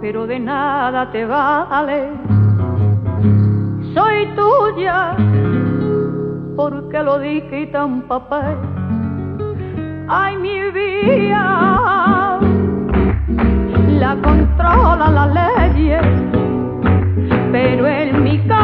pero de nada te vale. Soy tuya, porque lo dije y tan papá. Ay, mi vida, la controla la ley, pero en mi casa.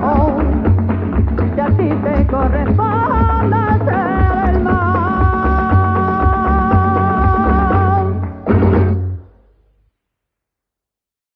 home. Y a te corresponde.